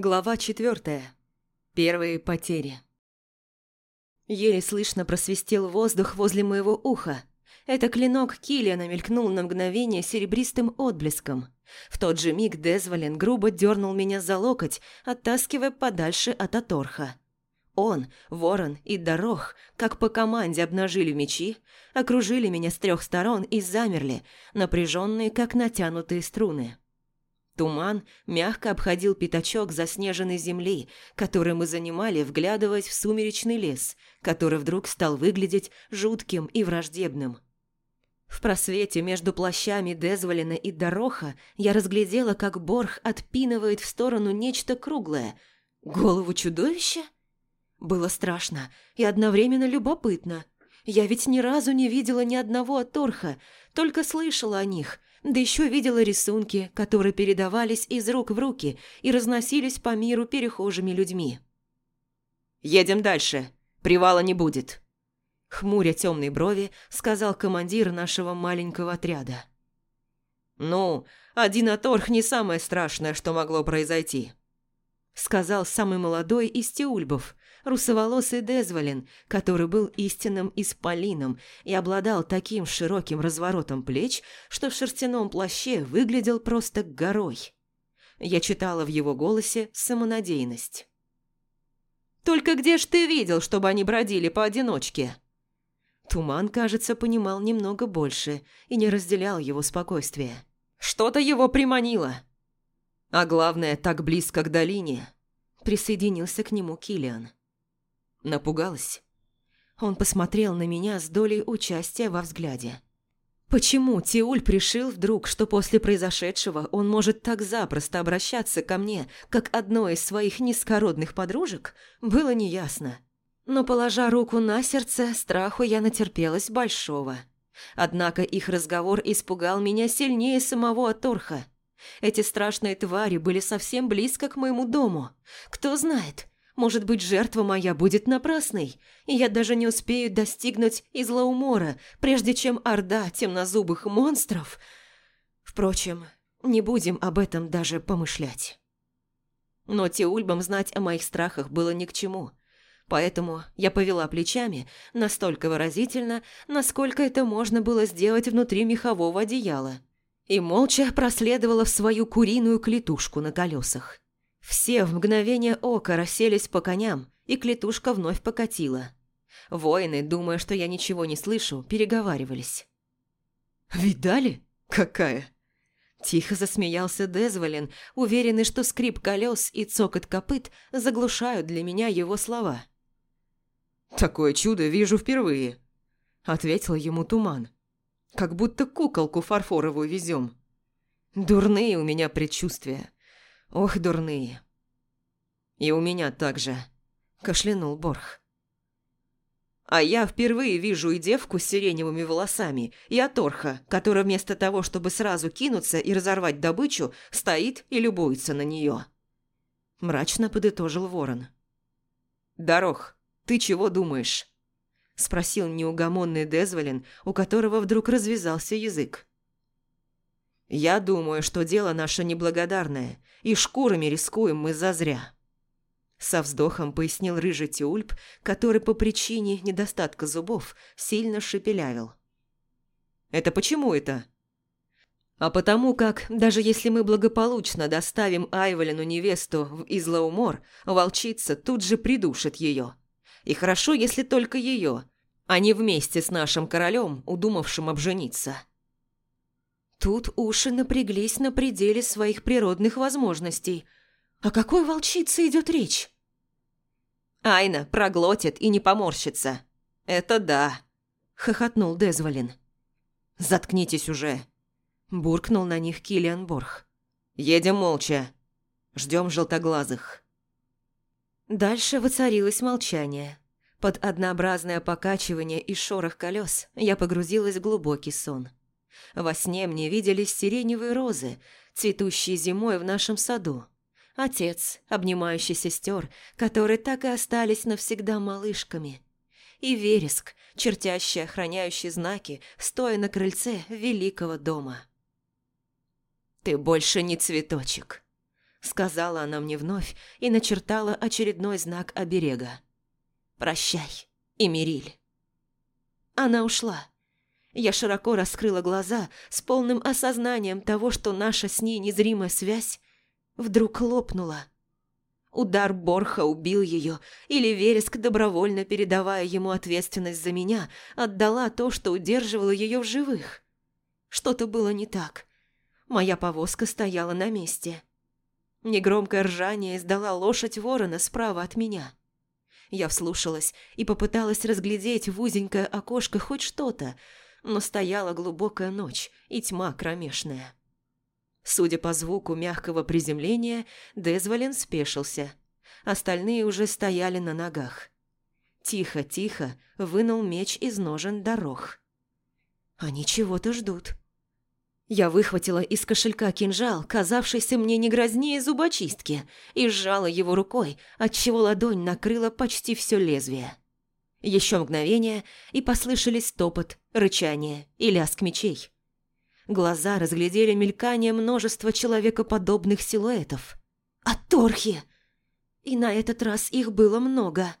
Глава четвертая. Первые потери. Еле слышно просвистел воздух возле моего уха. Это клинок Киллиана мелькнул на мгновение серебристым отблеском. В тот же миг Дезволен грубо дернул меня за локоть, оттаскивая подальше от Аторха. Он, Ворон и Дорог, как по команде обнажили мечи, окружили меня с трех сторон и замерли, напряженные, как натянутые струны. Туман мягко обходил пятачок заснеженной земли, который мы занимали, вглядываясь в сумеречный лес, который вдруг стал выглядеть жутким и враждебным. В просвете между плащами Дезволина и Дороха я разглядела, как Борх отпинывает в сторону нечто круглое. Голову чудовища? Было страшно и одновременно любопытно. Я ведь ни разу не видела ни одного Аторха, только слышала о них – да еще видела рисунки, которые передавались из рук в руки и разносились по миру перехожими людьми. «Едем дальше. Привала не будет», – хмуря темные брови, сказал командир нашего маленького отряда. «Ну, один оторх не самое страшное, что могло произойти», – сказал самый молодой из теульбов, русоволосый Дезволин, который был истинным исполином и обладал таким широким разворотом плеч, что в шерстяном плаще выглядел просто горой. Я читала в его голосе самонадеянность. «Только где ж ты видел, чтобы они бродили поодиночке?» Туман, кажется, понимал немного больше и не разделял его спокойствие. «Что-то его приманило!» «А главное, так близко к долине!» Присоединился к нему Килиан. Напугалась? Он посмотрел на меня с долей участия во взгляде. Почему Тиуль пришил вдруг, что после произошедшего он может так запросто обращаться ко мне, как одной из своих низкородных подружек, было неясно. Но, положа руку на сердце, страху я натерпелась большого. Однако их разговор испугал меня сильнее самого Аторха. Эти страшные твари были совсем близко к моему дому. Кто знает, может быть, жертва моя будет напрасной, и я даже не успею достигнуть Излаумора, прежде чем орда темнозубых монстров... Впрочем, не будем об этом даже помышлять. Но Теульбам знать о моих страхах было ни к чему, поэтому я повела плечами настолько выразительно, насколько это можно было сделать внутри мехового одеяла, и молча проследовала в свою куриную клетушку на колесах. Все в мгновение ока расселись по коням, и клетушка вновь покатила. Воины, думая, что я ничего не слышу, переговаривались. «Видали? Какая?» Тихо засмеялся Дезволин, уверенный, что скрип колес и цокот копыт заглушают для меня его слова. «Такое чудо вижу впервые», — ответил ему Туман. «Как будто куколку фарфоровую везем. Дурные у меня предчувствия. Ох, дурные. И у меня также, кашлянул Борх. А я впервые вижу и девку с сиреневыми волосами, и Аторха, которая вместо того, чтобы сразу кинуться и разорвать добычу, стоит и любуется на нее. Мрачно подытожил ворон. «Дорог, ты чего думаешь?» Спросил неугомонный Дезволин, у которого вдруг развязался язык. «Я думаю, что дело наше неблагодарное, и шкурами рискуем мы зазря». Со вздохом пояснил рыжий тюльп, который по причине недостатка зубов сильно шепелявил. «Это почему это?» «А потому как, даже если мы благополучно доставим Айволину невесту в Излаумор, волчица тут же придушит ее. И хорошо, если только ее, а не вместе с нашим королем, удумавшим обжениться». Тут уши напряглись на пределе своих природных возможностей. О какой волчице идет речь? Айна проглотит и не поморщится. Это да, хохотнул Дезволин. Заткнитесь уже, буркнул на них Киллиан Борх. Едем молча. Ждем желтоглазых. Дальше воцарилось молчание. Под однообразное покачивание и шорох колес я погрузилась в глубокий сон. Во сне мне виделись сиреневые розы, цветущие зимой в нашем саду. Отец, обнимающий сестер, которые так и остались навсегда малышками. И вереск, чертящий охраняющий знаки, стоя на крыльце великого дома. «Ты больше не цветочек», – сказала она мне вновь и начертала очередной знак оберега. «Прощай, Эмириль». Она ушла. Я широко раскрыла глаза с полным осознанием того, что наша с ней незримая связь вдруг лопнула. Удар Борха убил ее, или Вереск, добровольно передавая ему ответственность за меня, отдала то, что удерживало ее в живых. Что-то было не так. Моя повозка стояла на месте. Негромкое ржание издала лошадь ворона справа от меня. Я вслушалась и попыталась разглядеть в узенькое окошко хоть что-то, но стояла глубокая ночь и тьма кромешная. Судя по звуку мягкого приземления, Дезволин спешился. Остальные уже стояли на ногах. Тихо-тихо вынул меч из ножен дорог. Они чего-то ждут. Я выхватила из кошелька кинжал, казавшийся мне не грознее зубочистки, и сжала его рукой, отчего ладонь накрыла почти все лезвие. Еще мгновение, и послышались топот, рычание и лязг мечей. Глаза разглядели мелькание множества человекоподобных силуэтов. «Аторхи!» И на этот раз их было много.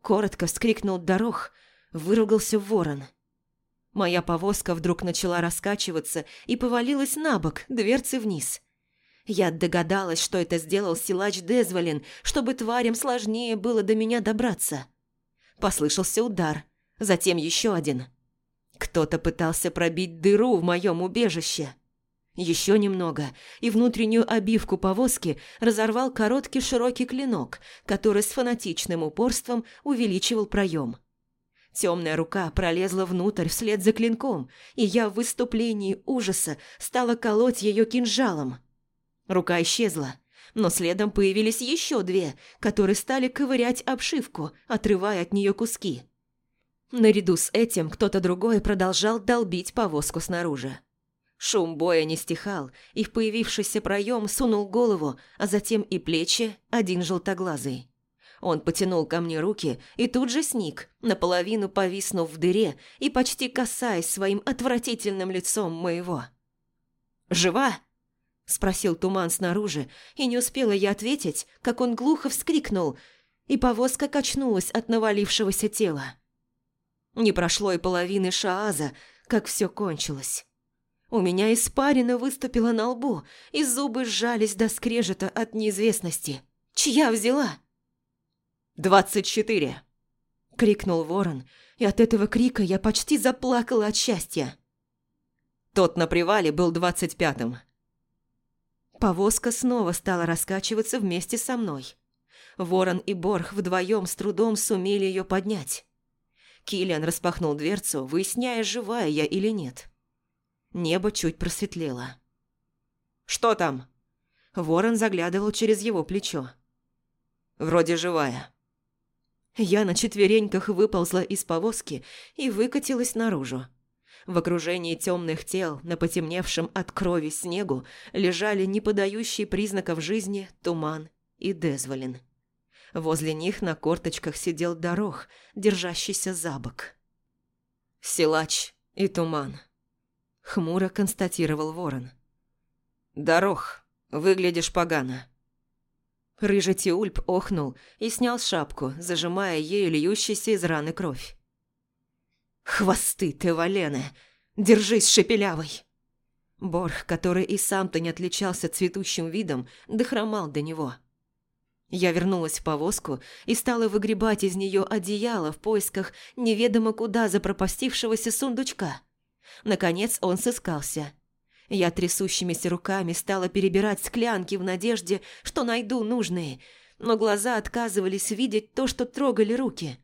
Коротко вскрикнул дорог, выругался ворон – Моя повозка вдруг начала раскачиваться и повалилась на бок, дверцы вниз. Я догадалась, что это сделал силач Дезволин, чтобы тварям сложнее было до меня добраться. Послышался удар, затем еще один. Кто-то пытался пробить дыру в моем убежище. Еще немного, и внутреннюю обивку повозки разорвал короткий широкий клинок, который с фанатичным упорством увеличивал проем. Темная рука пролезла внутрь вслед за клинком, и я в выступлении ужаса стала колоть ее кинжалом. Рука исчезла, но следом появились еще две, которые стали ковырять обшивку, отрывая от нее куски. Наряду с этим кто-то другой продолжал долбить повозку снаружи. Шум боя не стихал, и в появившийся проем сунул голову, а затем и плечи один желтоглазый. Он потянул ко мне руки и тут же сник, наполовину повиснув в дыре и почти касаясь своим отвратительным лицом моего. «Жива?» – спросил туман снаружи, и не успела я ответить, как он глухо вскрикнул, и повозка качнулась от навалившегося тела. Не прошло и половины шааза, как все кончилось. У меня испарина выступила на лбу, и зубы сжались до скрежета от неизвестности. Чья взяла? «Двадцать четыре!» – крикнул ворон, и от этого крика я почти заплакала от счастья. Тот на привале был двадцать пятым. Повозка снова стала раскачиваться вместе со мной. Ворон и Борх вдвоем с трудом сумели ее поднять. Киллиан распахнул дверцу, выясняя, живая я или нет. Небо чуть просветлело. «Что там?» Ворон заглядывал через его плечо. «Вроде живая». Я на четвереньках выползла из повозки и выкатилась наружу. В окружении темных тел, на потемневшем от крови снегу, лежали не подающие признаков жизни туман и дезволин. Возле них на корточках сидел дорог, держащийся за бок. «Силач и туман», — хмуро констатировал ворон. «Дорог, выглядишь погано». Рыжий Тиульп охнул и снял шапку, зажимая ею льющейся из раны кровь. «Хвосты ты, Валены! Держись, шепелявый!» Борх, который и сам-то не отличался цветущим видом, дохромал до него. Я вернулась в повозку и стала выгребать из нее одеяло в поисках неведомо куда запропастившегося сундучка. Наконец он сыскался – я трясущимися руками стала перебирать склянки в надежде, что найду нужные, но глаза отказывались видеть то, что трогали руки.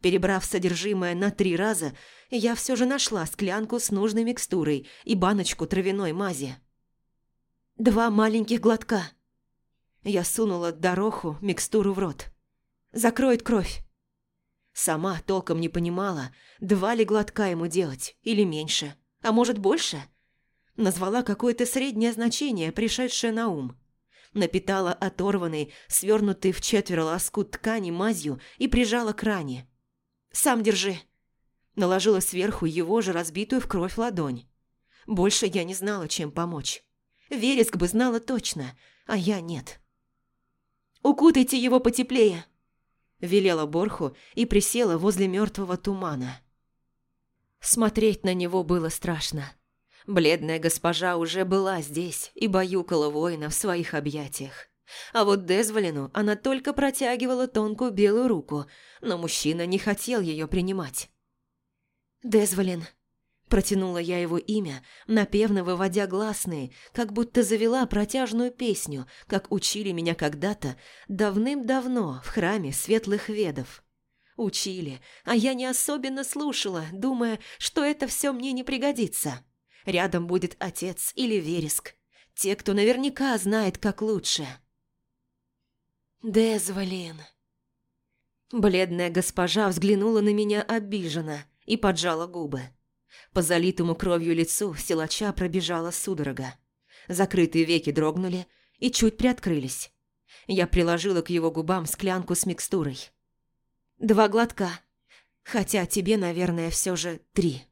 Перебрав содержимое на три раза, я все же нашла склянку с нужной микстурой и баночку травяной мази. Два маленьких глотка. Я сунула дороху микстуру в рот. Закроет кровь. Сама толком не понимала, два ли глотка ему делать или меньше, а может больше – Назвала какое-то среднее значение, пришедшее на ум. Напитала оторванный, свернутый в четверо лоскут ткани мазью и прижала к ране. «Сам держи!» Наложила сверху его же разбитую в кровь ладонь. Больше я не знала, чем помочь. Вереск бы знала точно, а я нет. «Укутайте его потеплее!» Велела Борху и присела возле мертвого тумана. Смотреть на него было страшно. Бледная госпожа уже была здесь и баюкала воина в своих объятиях. А вот Дезволину она только протягивала тонкую белую руку, но мужчина не хотел ее принимать. «Дезволин», – протянула я его имя, напевно выводя гласные, как будто завела протяжную песню, как учили меня когда-то, давным-давно, в храме светлых ведов. Учили, а я не особенно слушала, думая, что это все мне не пригодится. Рядом будет отец или вереск. Те, кто наверняка знает, как лучше. «Дезволин». Бледная госпожа взглянула на меня обиженно и поджала губы. По залитому кровью лицу силача пробежала судорога. Закрытые веки дрогнули и чуть приоткрылись. Я приложила к его губам склянку с микстурой. Два глотка. Хотя тебе, наверное, все же три.